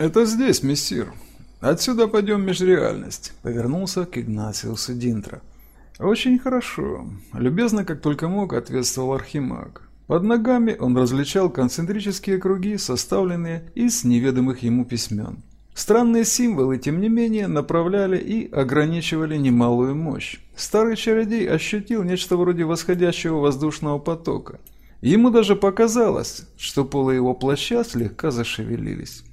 «Это здесь, мессир. Отсюда пойдем межреальность», — повернулся к Игнатиусу Динтра. «Очень хорошо. Любезно, как только мог, ответствовал Архимаг. Под ногами он различал концентрические круги, составленные из неведомых ему письмен. Странные символы, тем не менее, направляли и ограничивали немалую мощь. Старый чародей ощутил нечто вроде восходящего воздушного потока. Ему даже показалось, что полы его плаща слегка зашевелились.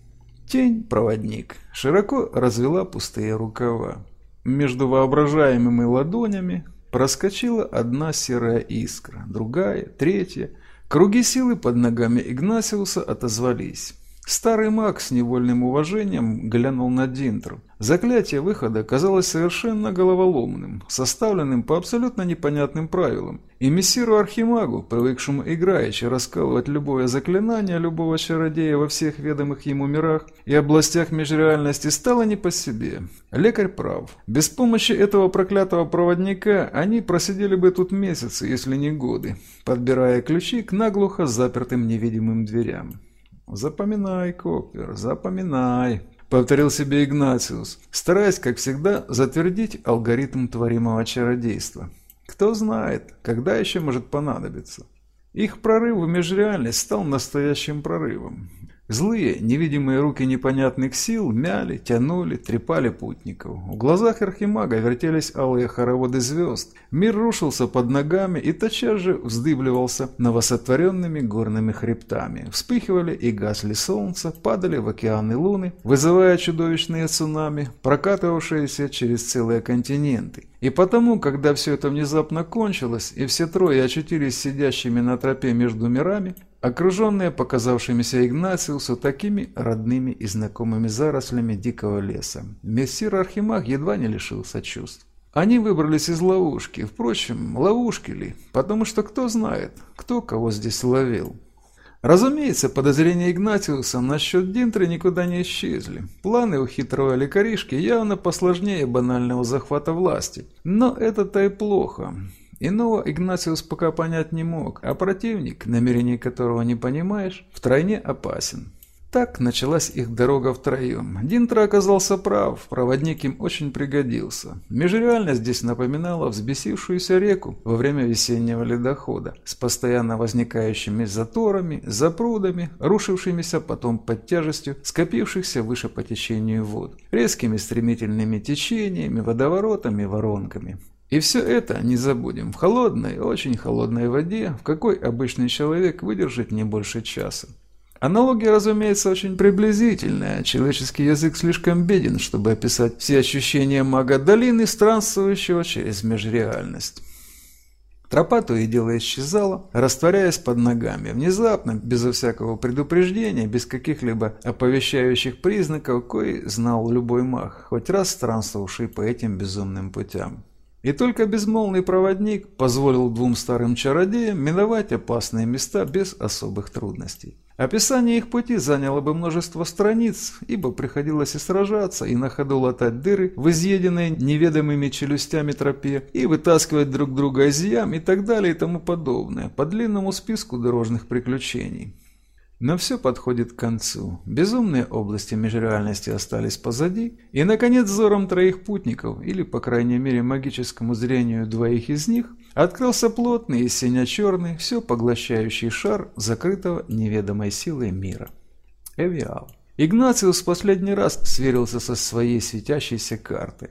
Тень-проводник широко развела пустые рукава. Между воображаемыми ладонями проскочила одна серая искра, другая, третья. Круги силы под ногами Игнасиуса отозвались. Старый маг с невольным уважением глянул на Динтру. Заклятие выхода казалось совершенно головоломным, составленным по абсолютно непонятным правилам. И мессиру Архимагу, привыкшему играючи раскалывать любое заклинание любого чародея во всех ведомых ему мирах и областях межреальности, стало не по себе. Лекарь прав. Без помощи этого проклятого проводника они просидели бы тут месяцы, если не годы, подбирая ключи к наглухо запертым невидимым дверям. «Запоминай, Коппер, запоминай», — повторил себе Игнациус, стараясь, как всегда, затвердить алгоритм творимого чародейства. «Кто знает, когда еще может понадобиться». Их прорыв в межреальность стал настоящим прорывом. Злые, невидимые руки непонятных сил мяли, тянули, трепали путников. В глазах архимага вертелись алые хороводы звезд. Мир рушился под ногами и тотчас же вздыбливался новосотворенными горными хребтами. Вспыхивали и гасли солнце, падали в океаны луны, вызывая чудовищные цунами, прокатывавшиеся через целые континенты. И потому, когда все это внезапно кончилось, и все трое очутились сидящими на тропе между мирами, окруженные показавшимися Игнациусу такими родными и знакомыми зарослями дикого леса. Мессир Архимаг едва не лишился чувств. Они выбрались из ловушки. Впрочем, ловушки ли? Потому что кто знает, кто кого здесь ловил. Разумеется, подозрения Игнатиуса насчет Динтры никуда не исчезли. Планы у хитрого лекаришки явно посложнее банального захвата власти. Но это-то и плохо. Иного Игнациус пока понять не мог, а противник, намерений которого не понимаешь, втройне опасен. Так началась их дорога втроем. Динтра оказался прав, проводник им очень пригодился. Межреальность здесь напоминала взбесившуюся реку во время весеннего ледохода, с постоянно возникающими заторами, запрудами, рушившимися потом под тяжестью скопившихся выше по течению вод, резкими стремительными течениями, водоворотами, воронками. И все это, не забудем, в холодной, очень холодной воде, в какой обычный человек выдержит не больше часа. Аналогия, разумеется, очень приблизительная. Человеческий язык слишком беден, чтобы описать все ощущения мага долины, странствующего через межреальность. Тропа то и дело исчезала, растворяясь под ногами. Внезапно, безо всякого предупреждения, без каких-либо оповещающих признаков, кой знал любой маг, хоть раз странствовавший по этим безумным путям. И только безмолвный проводник позволил двум старым чародеям миновать опасные места без особых трудностей. Описание их пути заняло бы множество страниц, ибо приходилось и сражаться, и на ходу латать дыры в изъеденной неведомыми челюстями тропе, и вытаскивать друг друга из ям и так далее и тому подобное, по длинному списку дорожных приключений. Но все подходит к концу. Безумные области межреальности остались позади, и, наконец, взором троих путников, или, по крайней мере, магическому зрению двоих из них, открылся плотный и сине-черный, все поглощающий шар закрытого неведомой силой мира. Эвиал. Игнациус в последний раз сверился со своей светящейся картой.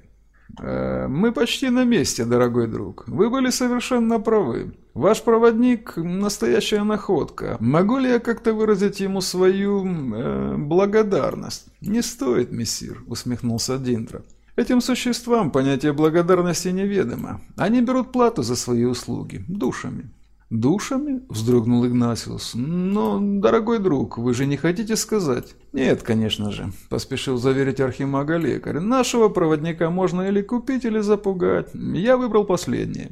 «Э, «Мы почти на месте, дорогой друг. Вы были совершенно правы. Ваш проводник – настоящая находка. Могу ли я как-то выразить ему свою э, благодарность?» «Не стоит, мессир», – усмехнулся Динтро. «Этим существам понятие благодарности неведомо. Они берут плату за свои услуги, душами». «Душами?» – вздрогнул Игнасиус. «Но, дорогой друг, вы же не хотите сказать?» «Нет, конечно же», – поспешил заверить архимага лекарь. «Нашего проводника можно или купить, или запугать. Я выбрал последнее».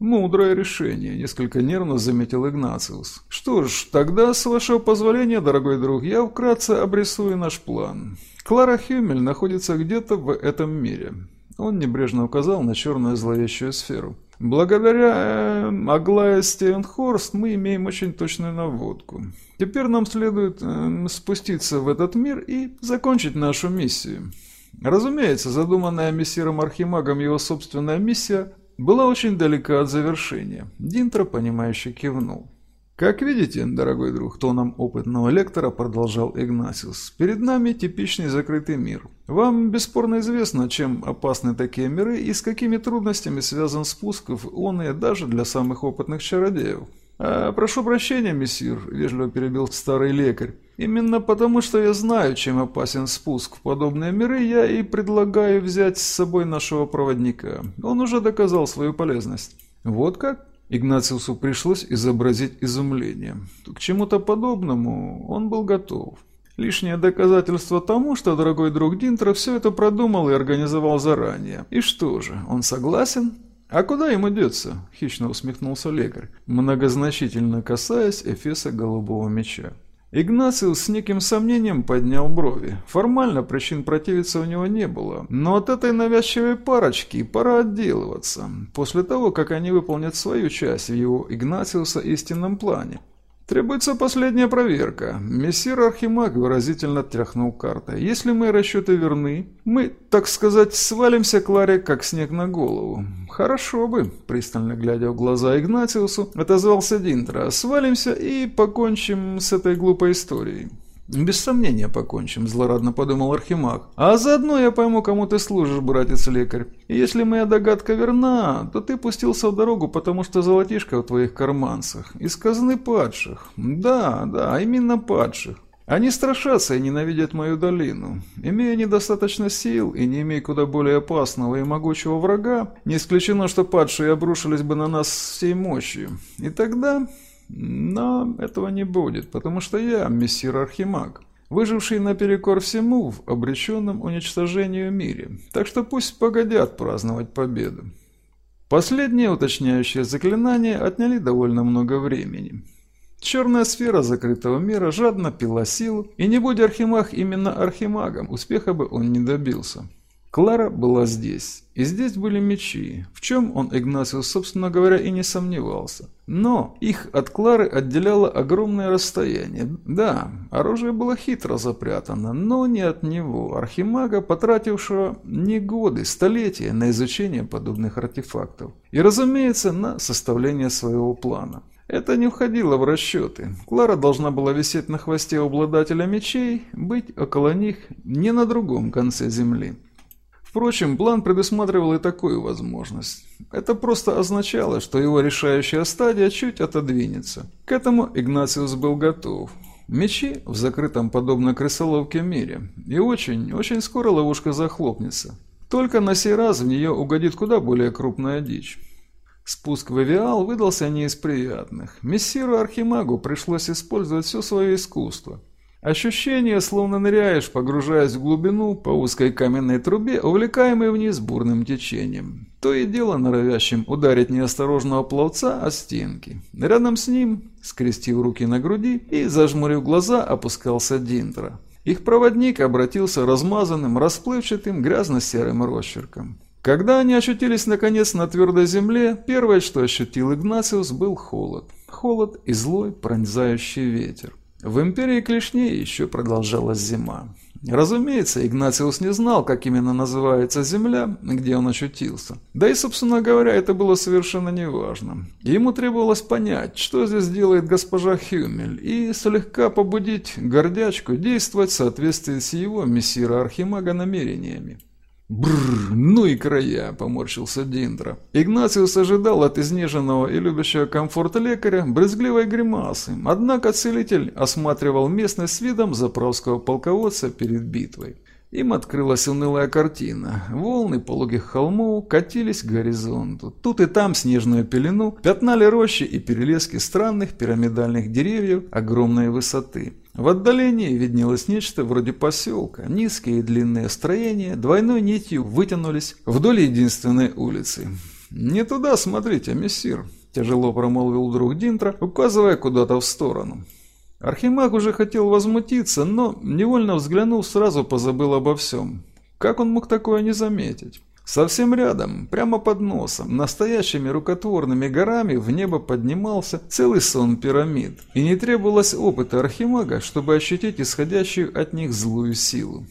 «Мудрое решение», – несколько нервно заметил Игнациус. «Что ж, тогда, с вашего позволения, дорогой друг, я вкратце обрисую наш план. Клара Хюмель находится где-то в этом мире. Он небрежно указал на черную зловещую сферу. Благодаря э, Аглае Стейнхорст мы имеем очень точную наводку. Теперь нам следует э, спуститься в этот мир и закончить нашу миссию. Разумеется, задуманная мессиром Архимагом его собственная миссия была очень далека от завершения. Динтро, понимающе кивнул. «Как видите, дорогой друг, тоном опытного лектора продолжал Игнасиус, перед нами типичный закрытый мир. Вам бесспорно известно, чем опасны такие миры и с какими трудностями связан спуск в он и даже для самых опытных чародеев. А, «Прошу прощения, мессир», — вежливо перебил старый лекарь. «Именно потому, что я знаю, чем опасен спуск в подобные миры, я и предлагаю взять с собой нашего проводника. Он уже доказал свою полезность». «Вот как?» Игнациусу пришлось изобразить изумление. К чему-то подобному он был готов. Лишнее доказательство тому, что дорогой друг Динтра все это продумал и организовал заранее. И что же, он согласен? «А куда ему деться?» – хищно усмехнулся лекарь, многозначительно касаясь эфеса голубого меча. Игнациус с неким сомнением поднял брови. Формально причин противиться у него не было, но от этой навязчивой парочки пора отделываться, после того, как они выполнят свою часть в его Игнациуса истинном плане. «Требуется последняя проверка». Мессир Архимаг выразительно тряхнул картой. «Если мои расчеты верны, мы, так сказать, свалимся Кларе, как снег на голову». «Хорошо бы», — пристально глядя в глаза Игнатиусу, отозвался Динтра. «Свалимся и покончим с этой глупой историей». «Без сомнения покончим», – злорадно подумал Архимаг. «А заодно я пойму, кому ты служишь, братец-лекарь. Если моя догадка верна, то ты пустился в дорогу, потому что золотишко в твоих карманцах. Из казны падших. Да, да, именно падших. Они страшатся и ненавидят мою долину. Имея недостаточно сил и не имея куда более опасного и могучего врага, не исключено, что падшие обрушились бы на нас всей мощью. И тогда но этого не будет, потому что я мессир Архимаг, выживший наперекор всему в обреченном уничтожению мире, так что пусть погодят праздновать победу. Последние уточняющие заклинания отняли довольно много времени. Черная сфера закрытого мира жадно пила силу, и не будь Архимаг именно Архимагом, успеха бы он не добился. Клара была здесь, и здесь были мечи, в чем он, Игнасиус, собственно говоря, и не сомневался. Но их от Клары отделяло огромное расстояние. Да, оружие было хитро запрятано, но не от него, архимага, потратившего не годы, столетия на изучение подобных артефактов. И, разумеется, на составление своего плана. Это не входило в расчеты. Клара должна была висеть на хвосте обладателя мечей, быть около них не на другом конце земли. Впрочем, план предусматривал и такую возможность. Это просто означало, что его решающая стадия чуть отодвинется. К этому Игнациус был готов. Мечи в закрытом подобно крысоловке мире. И очень, очень скоро ловушка захлопнется. Только на сей раз в нее угодит куда более крупная дичь. Спуск в Эвиал выдался не из приятных. Мессиру Архимагу пришлось использовать все свое искусство – Ощущение, словно ныряешь, погружаясь в глубину по узкой каменной трубе, увлекаемой вниз бурным течением. То и дело норовящим ударить неосторожного пловца о стенки. Рядом с ним, скрестив руки на груди и зажмурив глаза, опускался Динтра. Их проводник обратился размазанным, расплывчатым, грязно-серым росчерком. Когда они очутились наконец на твердой земле, первое, что ощутил Игнациус, был холод. Холод и злой пронзающий ветер. В империи клешней еще продолжалась зима. Разумеется, Игнациус не знал, как именно называется земля, где он очутился. Да и, собственно говоря, это было совершенно неважно. Ему требовалось понять, что здесь делает госпожа Хюмель, и слегка побудить гордячку действовать в соответствии с его мессира Архимага намерениями. Бррр, ну и края, поморщился Диндра. Игнациус ожидал от изнеженного и любящего комфорт лекаря брезгливой гримасы, однако целитель осматривал местность с видом заправского полководца перед битвой. Им открылась унылая картина. Волны пологих холмов катились к горизонту. Тут и там снежную пелену пятнали рощи и перелески странных пирамидальных деревьев огромной высоты. В отдалении виднелось нечто вроде поселка. Низкие и длинные строения двойной нитью вытянулись вдоль единственной улицы. «Не туда смотрите, мессир», – тяжело промолвил друг Динтра, указывая куда-то в сторону. Архимаг уже хотел возмутиться, но, невольно взглянув, сразу позабыл обо всем. Как он мог такое не заметить? Совсем рядом, прямо под носом, настоящими рукотворными горами в небо поднимался целый сон пирамид. И не требовалось опыта архимага, чтобы ощутить исходящую от них злую силу.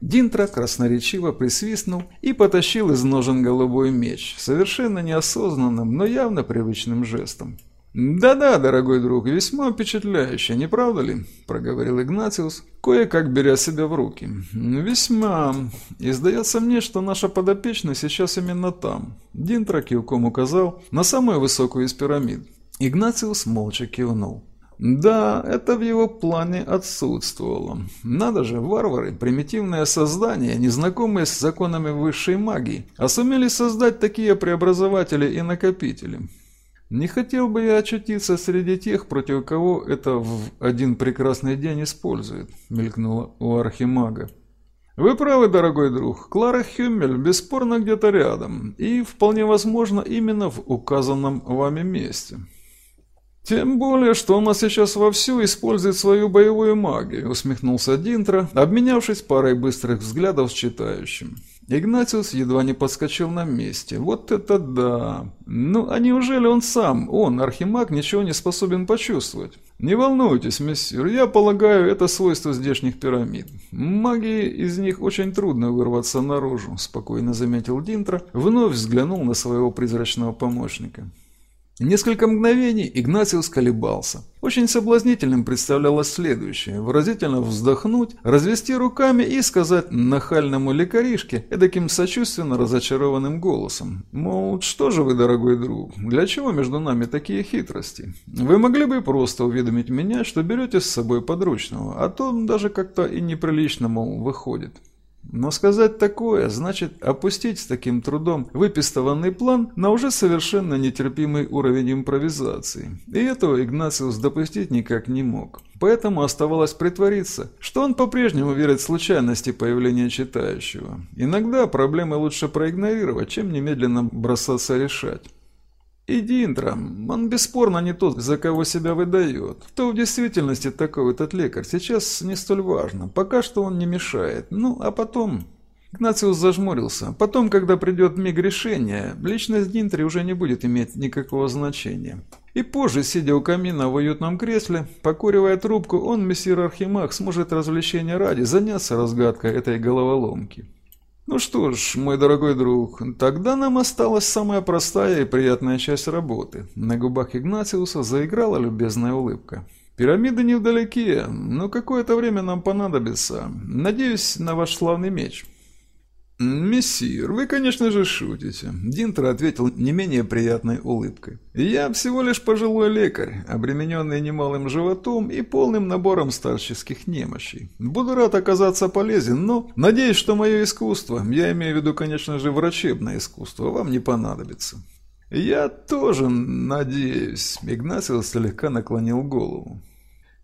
Динтра красноречиво присвистнул и потащил из ножен голубой меч, совершенно неосознанным, но явно привычным жестом. «Да-да, дорогой друг, весьма впечатляюще, не правда ли?» – проговорил Игнатиус, кое-как беря себя в руки. «Весьма. И сдается мне, что наша подопечная сейчас именно там». Динтра кивком указал на самую высокую из пирамид. Игнатиус молча кивнул. Да, это в его плане отсутствовало. Надо же, варвары, примитивное создание, незнакомые с законами высшей магии, а сумели создать такие преобразователи и накопители. Не хотел бы я очутиться среди тех, против кого это в один прекрасный день использует, мелькнуло у архимага. Вы правы, дорогой друг, Клара Хюммель бесспорно где-то рядом, и вполне возможно именно в указанном вами месте. «Тем более, что она сейчас вовсю использует свою боевую магию», — усмехнулся Динтро, обменявшись парой быстрых взглядов с читающим. Игнатиус едва не подскочил на месте. «Вот это да! Ну, а неужели он сам, он, архимаг, ничего не способен почувствовать?» «Не волнуйтесь, мессир, я полагаю, это свойство здешних пирамид. Магии из них очень трудно вырваться наружу», — спокойно заметил Динтро, вновь взглянул на своего призрачного помощника. Несколько мгновений Игнатиус колебался. Очень соблазнительным представлялось следующее – выразительно вздохнуть, развести руками и сказать нахальному лекаришке эдаким сочувственно разочарованным голосом. Мол, что же вы, дорогой друг, для чего между нами такие хитрости? Вы могли бы просто уведомить меня, что берете с собой подручного, а то даже как-то и неприлично, мол, выходит. Но сказать такое, значит опустить с таким трудом выпистованный план на уже совершенно нетерпимый уровень импровизации. И этого Игнациус допустить никак не мог. Поэтому оставалось притвориться, что он по-прежнему верит в случайности появления читающего. Иногда проблемы лучше проигнорировать, чем немедленно бросаться решать. И Динтром, он бесспорно не тот, за кого себя выдает. Кто в действительности такой этот лекарь, сейчас не столь важно. Пока что он не мешает. Ну, а потом... Игнациус зажмурился. Потом, когда придет миг решения, личность Динтри уже не будет иметь никакого значения. И позже, сидя у камина в уютном кресле, покуривая трубку, он, мессир Архимаг, сможет развлечения ради заняться разгадкой этой головоломки. Ну что ж, мой дорогой друг, тогда нам осталась самая простая и приятная часть работы. На губах Игнатиуса заиграла любезная улыбка. Пирамиды невдалеке, но какое-то время нам понадобится. Надеюсь на ваш славный меч. «Мессир, вы, конечно же, шутите», — Динтер ответил не менее приятной улыбкой. «Я всего лишь пожилой лекарь, обремененный немалым животом и полным набором старческих немощей. Буду рад оказаться полезен, но надеюсь, что мое искусство, я имею в виду, конечно же, врачебное искусство, вам не понадобится». «Я тоже надеюсь», — Игнасио слегка наклонил голову.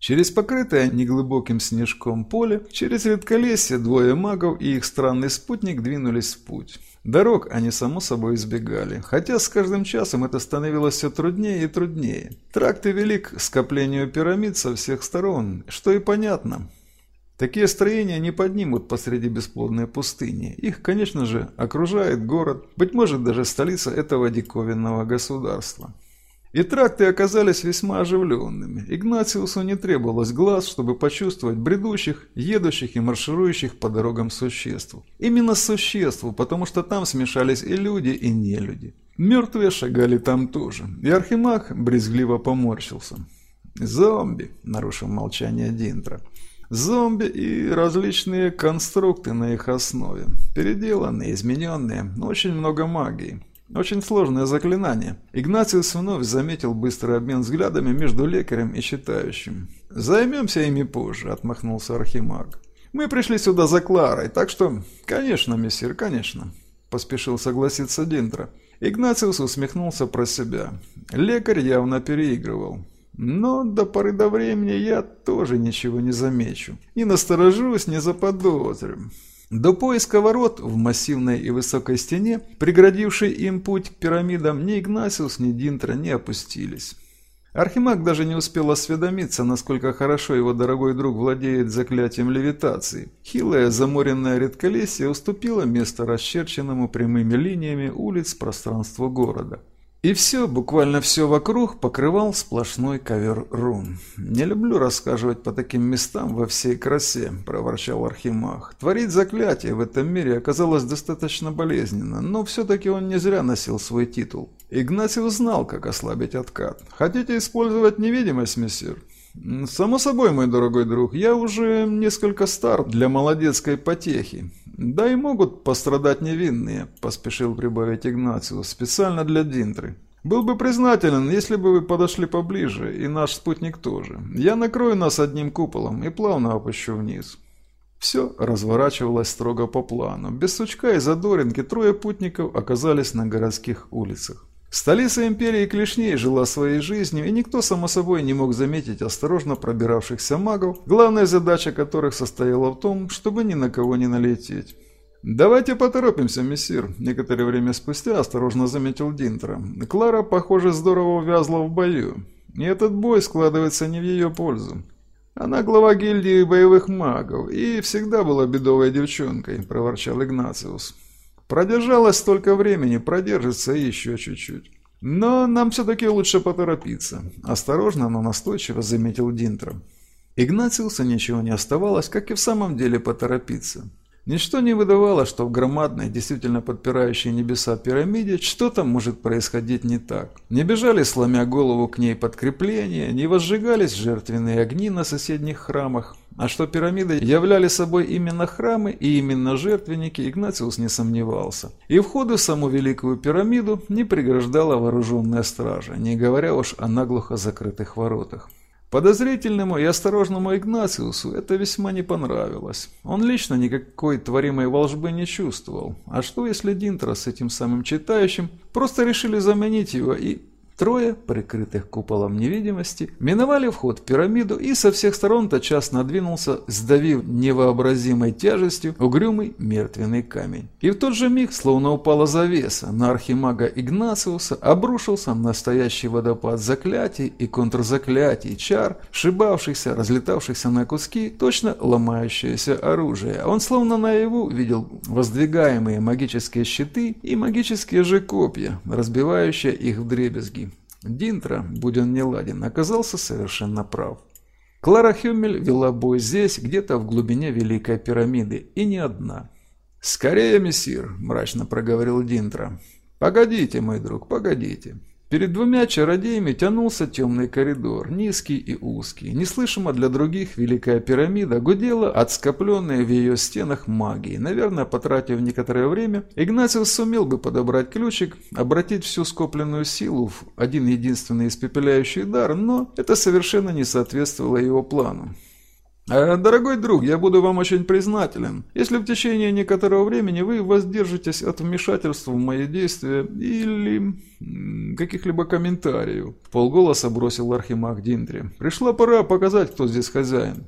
Через покрытое неглубоким снежком поле, через редколесье двое магов и их странный спутник двинулись в путь. Дорог они, само собой, избегали, хотя с каждым часом это становилось все труднее и труднее. Тракты вели к скоплению пирамид со всех сторон, что и понятно. Такие строения не поднимут посреди бесплодной пустыни. Их, конечно же, окружает город, быть может даже столица этого диковинного государства. И тракты оказались весьма оживленными. Игнациусу не требовалось глаз, чтобы почувствовать бредущих, едущих и марширующих по дорогам существ. Именно существ, потому что там смешались и люди, и нелюди. Мертвые шагали там тоже, и Архимаг брезгливо поморщился. «Зомби», — нарушил молчание Динтра. «Зомби и различные конструкты на их основе. Переделанные, измененные, очень много магии. Очень сложное заклинание. Игнациус вновь заметил быстрый обмен взглядами между лекарем и читающим. «Займемся ими позже», — отмахнулся Архимаг. «Мы пришли сюда за Кларой, так что...» «Конечно, мессир, конечно», — поспешил согласиться Динтро. Игнациус усмехнулся про себя. Лекарь явно переигрывал. Но до поры до времени я тоже ничего не замечу. Не насторожусь, не заподозрю. До поиска ворот в массивной и высокой стене, преградившей им путь к пирамидам, ни Игнасиус, ни Динтра не опустились. Архимаг даже не успел осведомиться, насколько хорошо его дорогой друг владеет заклятием левитации. Хилое заморенное редколесье уступило место расчерченному прямыми линиями улиц пространству города. И все, буквально все вокруг покрывал сплошной ковер рун. «Не люблю рассказывать по таким местам во всей красе», – проворчал Архимах. «Творить заклятие в этом мире оказалось достаточно болезненно, но все-таки он не зря носил свой титул. Игнатьев знал, как ослабить откат. Хотите использовать невидимость, мессир?» «Само собой, мой дорогой друг, я уже несколько стар для молодецкой потехи. Да и могут пострадать невинные», – поспешил прибавить Игнациус, – «специально для Динтры. Был бы признателен, если бы вы подошли поближе, и наш спутник тоже. Я накрою нас одним куполом и плавно опущу вниз». Все разворачивалось строго по плану. Без сучка и задоринки трое путников оказались на городских улицах. Столица империи Клешней жила своей жизнью, и никто, само собой, не мог заметить осторожно пробиравшихся магов, главная задача которых состояла в том, чтобы ни на кого не налететь. «Давайте поторопимся, мессир», – некоторое время спустя осторожно заметил Динтра. «Клара, похоже, здорово увязла в бою, и этот бой складывается не в ее пользу. Она глава гильдии боевых магов и всегда была бедовой девчонкой», – проворчал Игнациус. Продержалась столько времени, продержится еще чуть-чуть. Но нам все-таки лучше поторопиться. Осторожно, но настойчиво заметил Динтро. Игнациусу ничего не оставалось, как и в самом деле поторопиться. Ничто не выдавало, что в громадной, действительно подпирающей небеса пирамиде что-то может происходить не так. Не бежали, сломя голову к ней подкрепления, не возжигались жертвенные огни на соседних храмах. А что пирамиды являли собой именно храмы и именно жертвенники, Игнациус не сомневался. И входы в саму Великую пирамиду не преграждала вооруженная стража, не говоря уж о наглухо закрытых воротах. Подозрительному и осторожному Игнациусу это весьма не понравилось. Он лично никакой творимой волжбы не чувствовал. А что если Динтра с этим самым читающим просто решили заменить его и Трое, прикрытых куполом невидимости, миновали вход в пирамиду и со всех сторон тотчас надвинулся, сдавив невообразимой тяжестью угрюмый мертвенный камень. И в тот же миг, словно упала завеса, на архимага Игнациуса обрушился настоящий водопад заклятий и контрзаклятий, чар, шибавшихся, разлетавшихся на куски, точно ломающееся оружие. Он словно наяву видел воздвигаемые магические щиты и магические же копья, разбивающие их в дребезги. Динтра, будь он не ладен, оказался совершенно прав. Клара Хюмель вела бой здесь, где-то в глубине Великой пирамиды, и не одна. «Скорее, мессир!» – мрачно проговорил Динтра. «Погодите, мой друг, погодите. Перед двумя чародеями тянулся темный коридор, низкий и узкий. Неслышимо для других Великая пирамида гудела от скопленной в ее стенах магии. Наверное, потратив некоторое время, Игнатиус сумел бы подобрать ключик, обратить всю скопленную силу в один единственный испепеляющий дар, но это совершенно не соответствовало его плану. Э, «Дорогой друг, я буду вам очень признателен, если в течение некоторого времени вы воздержитесь от вмешательства в мои действия или каких-либо комментариев», – полголоса бросил Архимаг Диндри. «Пришла пора показать, кто здесь хозяин».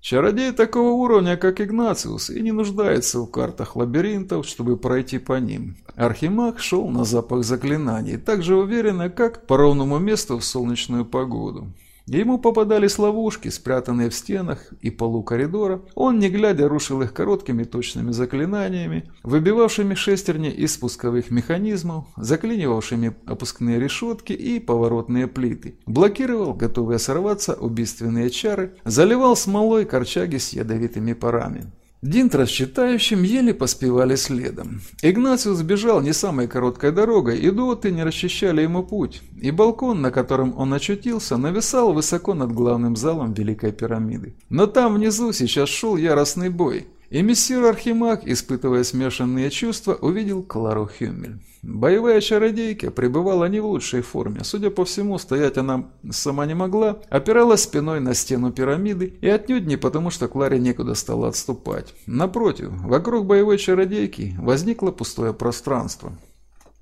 Чародей такого уровня, как Игнациус, и не нуждается в картах лабиринтов, чтобы пройти по ним. Архимаг шел на запах заклинаний, так же уверенно, как по ровному месту в солнечную погоду. Ему попадались ловушки, спрятанные в стенах и полу коридора. Он, не глядя, рушил их короткими точными заклинаниями, выбивавшими шестерни из спусковых механизмов, заклинивавшими опускные решетки и поворотные плиты. Блокировал, готовые сорваться, убийственные чары, заливал смолой корчаги с ядовитыми парами. Динтра с читающим еле поспевали следом. Игнациус бежал не самой короткой дорогой, и доты не расчищали ему путь, и балкон, на котором он очутился, нависал высоко над главным залом Великой пирамиды. Но там внизу сейчас шел яростный бой. И мессир Архимаг, испытывая смешанные чувства, увидел Клару Хюмель. Боевая чародейка пребывала не в лучшей форме. Судя по всему, стоять она сама не могла, опиралась спиной на стену пирамиды, и отнюдь не потому, что Кларе некуда стало отступать. Напротив, вокруг боевой чародейки возникло пустое пространство.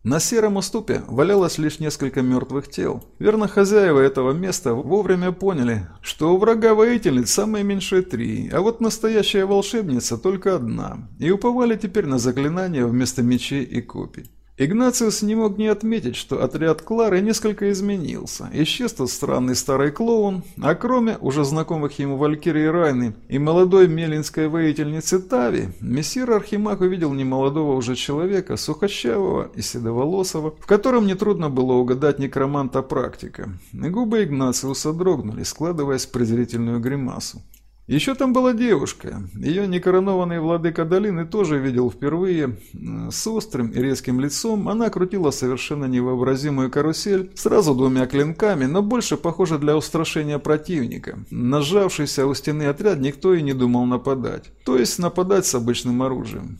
На сером уступе валялось лишь несколько мертвых тел. Верно, хозяева этого места вовремя поняли, что у врага воительниц самые меньшие три, а вот настоящая волшебница только одна, и уповали теперь на заклинания вместо мечей и копий. Игнациус не мог не отметить, что отряд Клары несколько изменился. Исчез тот странный старый клоун, а кроме уже знакомых ему Валькирии Райны и молодой мелинской воительницы Тави, мессир Архимаг увидел немолодого уже человека, сухощавого и седоволосого, в котором нетрудно было угадать некроманта-практика. Губы Игнациуса дрогнули, складываясь в презрительную гримасу. Еще там была девушка. Ее некоронованный владыка долины тоже видел впервые. С острым и резким лицом она крутила совершенно невообразимую карусель, сразу двумя клинками, но больше похоже для устрашения противника. Нажавшийся у стены отряд никто и не думал нападать. То есть нападать с обычным оружием.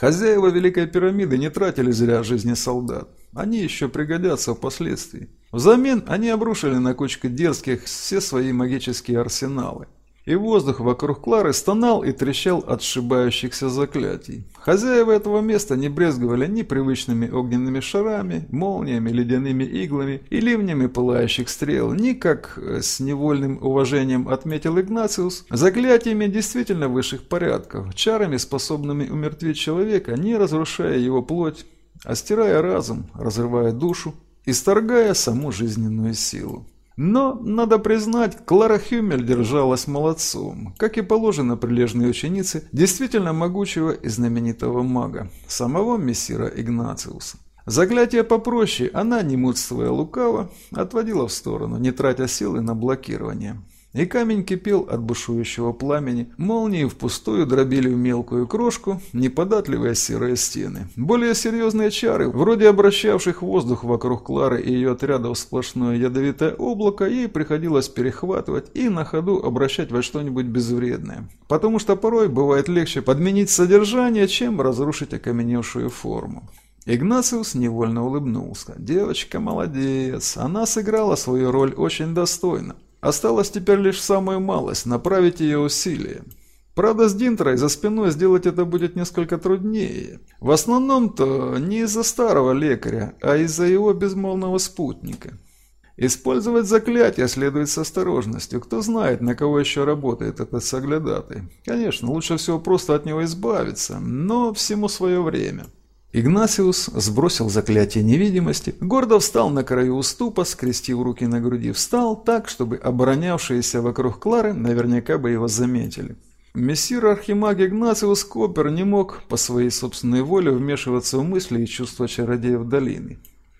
Хозяева Великой Пирамиды не тратили зря жизни солдат. Они еще пригодятся впоследствии. Взамен они обрушили на кучку дерзких все свои магические арсеналы и воздух вокруг Клары стонал и трещал от сшибающихся заклятий. Хозяева этого места не брезговали ни привычными огненными шарами, молниями, ледяными иглами и ливнями пылающих стрел, ни, как э, с невольным уважением отметил Игнациус, заклятиями действительно высших порядков, чарами, способными умертвить человека, не разрушая его плоть, а стирая разум, разрывая душу, исторгая саму жизненную силу. Но, надо признать, Клара Хюмель держалась молодцом, как и положено прилежной ученице действительно могучего и знаменитого мага, самого мессира Игнациуса. Заклятие попроще она, не мудствуя лукаво, отводила в сторону, не тратя силы на блокирование. И камень кипел от бушующего пламени, молнии впустую дробили в мелкую крошку неподатливые серые стены. Более серьезные чары, вроде обращавших воздух вокруг Клары и ее отряда в сплошное ядовитое облако, ей приходилось перехватывать и на ходу обращать во что-нибудь безвредное. Потому что порой бывает легче подменить содержание, чем разрушить окаменевшую форму. Игнациус невольно улыбнулся. Девочка молодец, она сыграла свою роль очень достойно. Осталось теперь лишь самую малость – направить ее усилия. Правда, с Динтрой за спиной сделать это будет несколько труднее. В основном-то не из-за старого лекаря, а из-за его безмолвного спутника. Использовать заклятие следует с осторожностью. Кто знает, на кого еще работает этот соглядатай. Конечно, лучше всего просто от него избавиться, но всему свое время. Игнасиус сбросил заклятие невидимости, гордо встал на краю уступа, скрестив руки на груди, встал так, чтобы оборонявшиеся вокруг Клары наверняка бы его заметили. Мессир Архимаг Игнациус Копер не мог по своей собственной воле вмешиваться в мысли и чувства чародеев долины.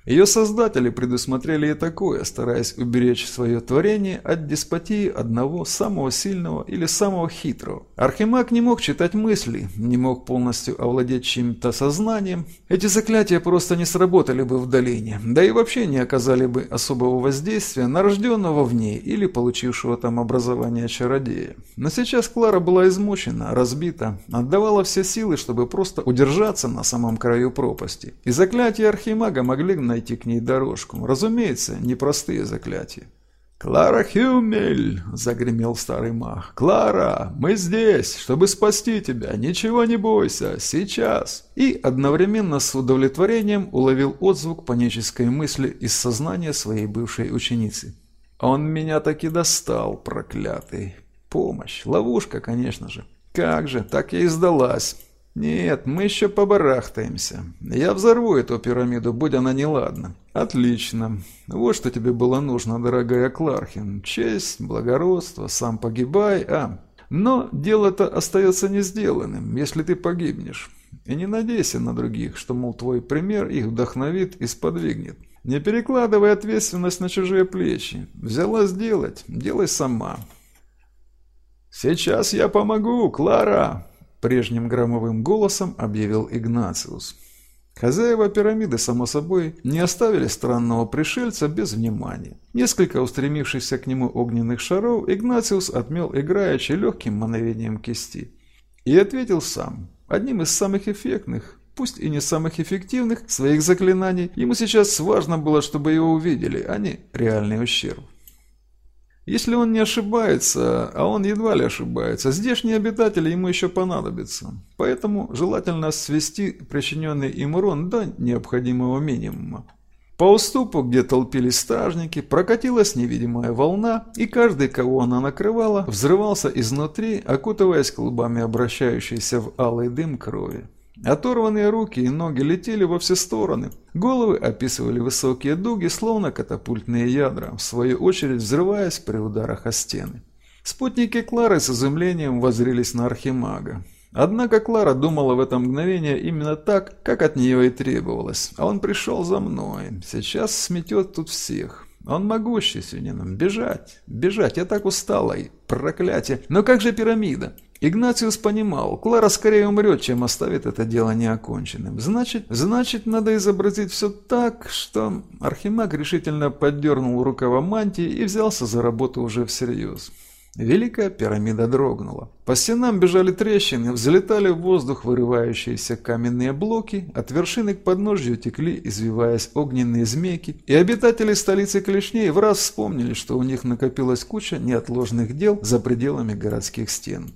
Ее создатели предусмотрели и такое, стараясь уберечь свое творение от деспотии одного самого сильного или самого хитрого. Архимаг не мог читать мысли, не мог полностью овладеть чьим-то сознанием. Эти заклятия просто не сработали бы в долине, да и вообще не оказали бы особого воздействия на рожденного в ней или получившего там образование чародея. Но сейчас Клара была измучена, разбита, отдавала все силы, чтобы просто удержаться на самом краю пропасти. И заклятия Архимага могли найти найти к ней дорожку. Разумеется, непростые заклятия. «Клара Хюмель!» – загремел старый маг. «Клара, мы здесь, чтобы спасти тебя! Ничего не бойся! Сейчас!» И одновременно с удовлетворением уловил отзвук панической мысли из сознания своей бывшей ученицы. «Он меня таки достал, проклятый! Помощь! Ловушка, конечно же! Как же, так я и сдалась!» «Нет, мы еще побарахтаемся. Я взорву эту пирамиду, будь она неладна». «Отлично. Вот что тебе было нужно, дорогая Клархин. Честь, благородство, сам погибай, а...» «Но дело-то остается не сделанным, если ты погибнешь. И не надейся на других, что, мол, твой пример их вдохновит и сподвигнет. Не перекладывай ответственность на чужие плечи. Взяла сделать, делай сама». «Сейчас я помогу, Клара!» Прежним громовым голосом объявил Игнациус. Хозяева пирамиды, само собой, не оставили странного пришельца без внимания. Несколько устремившихся к нему огненных шаров Игнациус отмел играючи легким мановением кисти. И ответил сам, одним из самых эффектных, пусть и не самых эффективных, своих заклинаний, ему сейчас важно было, чтобы его увидели, а не реальный ущерб. Если он не ошибается, а он едва ли ошибается, здешние обитатели ему еще понадобятся. Поэтому желательно свести причиненный им урон до необходимого минимума. По уступу, где толпились стражники, прокатилась невидимая волна, и каждый, кого она накрывала, взрывался изнутри, окутываясь клубами обращающейся в алый дым крови. Оторванные руки и ноги летели во все стороны. Головы описывали высокие дуги, словно катапультные ядра, в свою очередь взрываясь при ударах о стены. Спутники Клары с изумлением воззрелись на Архимага. Однако Клара думала в это мгновение именно так, как от нее и требовалось. А он пришел за мной. Сейчас сметет тут всех. Он могущественен. Бежать, бежать. Я так устала. И проклятие. Но как же пирамида? Игнациус понимал, Клара скорее умрет, чем оставит это дело неоконченным. Значит, значит, надо изобразить все так, что Архимаг решительно поддернул рукава мантии и взялся за работу уже всерьез. Великая пирамида дрогнула. По стенам бежали трещины, взлетали в воздух вырывающиеся каменные блоки, от вершины к подножью текли, извиваясь огненные змейки, и обитатели столицы Клешней в раз вспомнили, что у них накопилась куча неотложных дел за пределами городских стен.